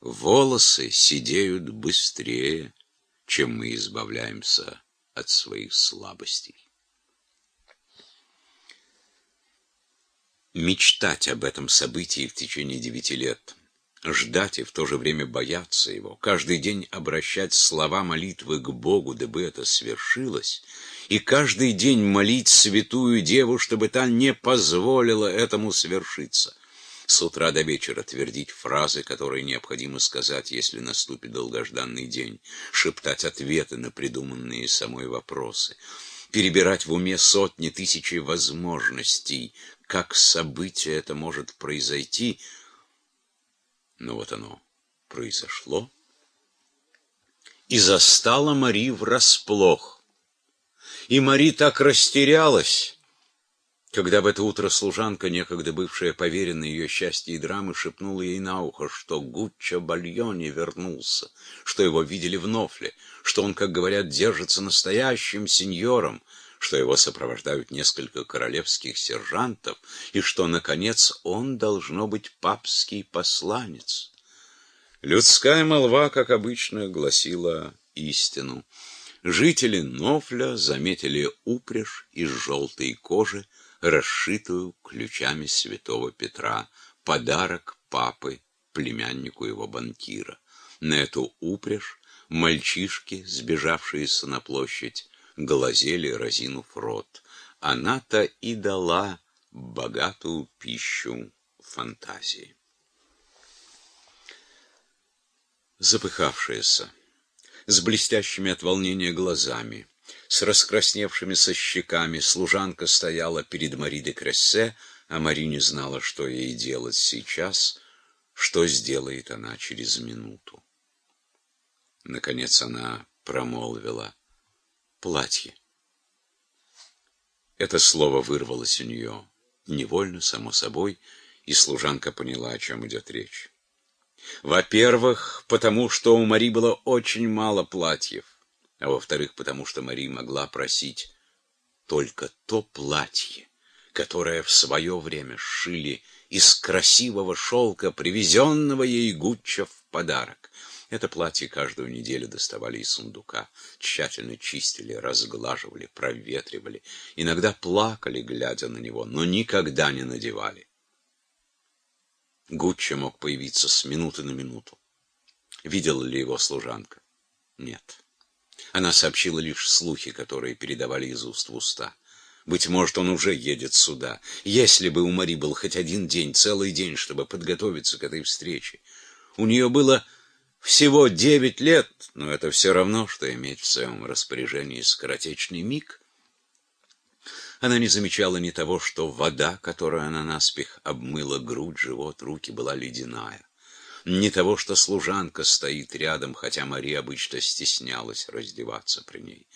волосы сидеют быстрее, чем мы избавляемся от своих слабостей. Мечтать об этом событии в течение девяти лет, ждать и в то же время бояться его, каждый день обращать слова молитвы к Богу, дабы это свершилось, и каждый день молить святую Деву, чтобы та не позволила этому свершиться с утра до вечера твердить фразы, которые необходимо сказать, если наступит долгожданный день, шептать ответы на придуманные самой вопросы, перебирать в уме сотни, тысячи возможностей, как событие это может произойти. Но вот оно произошло и застала Мари врасплох. И Мари так растерялась, когда в это утро служанка, некогда бывшая поверенной ее счастья и драмы, шепнула ей на ухо, что Гуччо Бальони вернулся, что его видели в Нофле, что он, как говорят, держится настоящим сеньором, что его сопровождают несколько королевских сержантов, и что, наконец, он должно быть папский посланец. Людская молва, как обычно, гласила истину. Жители Нофля заметили упряжь из желтой кожи, расшитую ключами святого Петра, подарок папы племяннику его банкира. На эту упряжь мальчишки, сбежавшиеся на площадь, глазели, разинув рот. Она-то и дала богатую пищу фантазии. Запыхавшаяся, с блестящими от волнения глазами, с раскрасневшимися щеками служанка стояла перед Мари де Крессе, а Мари не знала, что ей делать сейчас, что сделает она через минуту. Наконец она промолвила «платье». Это слово вырвалось у нее невольно, само собой, и служанка поняла, о чем идет речь. Во-первых, потому что у Мари было очень мало платьев а во-вторых, потому что Мари могла просить только то платье, которое в свое время сшили из красивого шелка, привезенного ей Гуччо в подарок. Это платье каждую неделю доставали из сундука, тщательно чистили, разглаживали, проветривали, иногда плакали, глядя на него, но никогда не надевали. Гуччо мог появиться с минуты на минуту. Видела ли его служанка? Нет. Она сообщила лишь слухи, которые передавали из уст в уста. Быть может, он уже едет сюда. Если бы у Мари был хоть один день, целый день, чтобы подготовиться к этой встрече. У нее было всего девять лет, но это все равно, что иметь в своем распоряжении скоротечный миг. Она не замечала ни того, что вода, которую она наспех обмыла грудь, живот, руки, была ледяная ни того, что служанка стоит рядом, хотя Мария обычно стеснялась раздеваться при ней.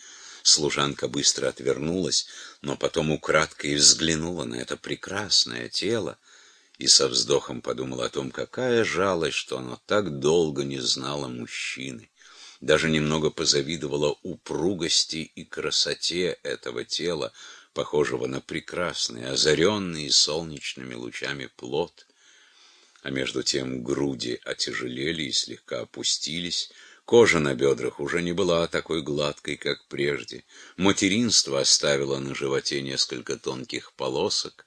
Служанка быстро отвернулась, но потом украдкой взглянула на это прекрасное тело и со вздохом подумала о том, какая жалость, что оно так долго не знало мужчины. Даже немного позавидовала упругости и красоте этого тела, похожего на прекрасный, озаренный солнечными лучами плод — а между тем груди отяжелели и слегка опустились, кожа на бедрах уже не была такой гладкой, как прежде, материнство оставило на животе несколько тонких полосок,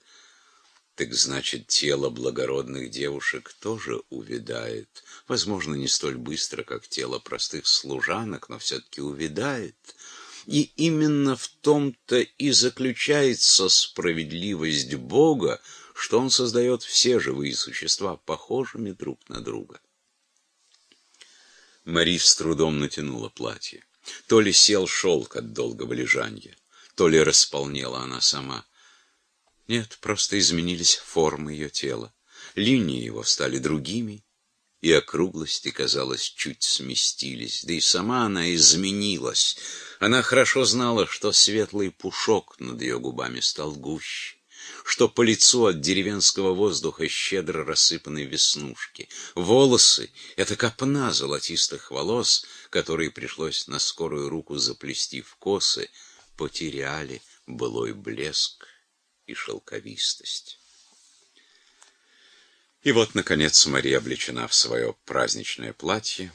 так значит, тело благородных девушек тоже увядает, возможно, не столь быстро, как тело простых служанок, но все-таки увядает. И именно в том-то и заключается справедливость Бога, что он создает все живые существа похожими друг на друга. Мари с трудом натянула платье. То ли сел шелк от долгого лежанья, то ли располнела она сама. Нет, просто изменились формы ее тела. Линии его стали другими, и округлости, казалось, чуть сместились. Да и сама она изменилась. Она хорошо знала, что светлый пушок над ее губами стал гуще что по лицу от деревенского воздуха щедро рассыпаны веснушки. Волосы — это копна золотистых волос, которые пришлось на скорую руку заплести в косы, потеряли былой блеск и шелковистость. И вот, наконец, Мария облечена в свое праздничное платье,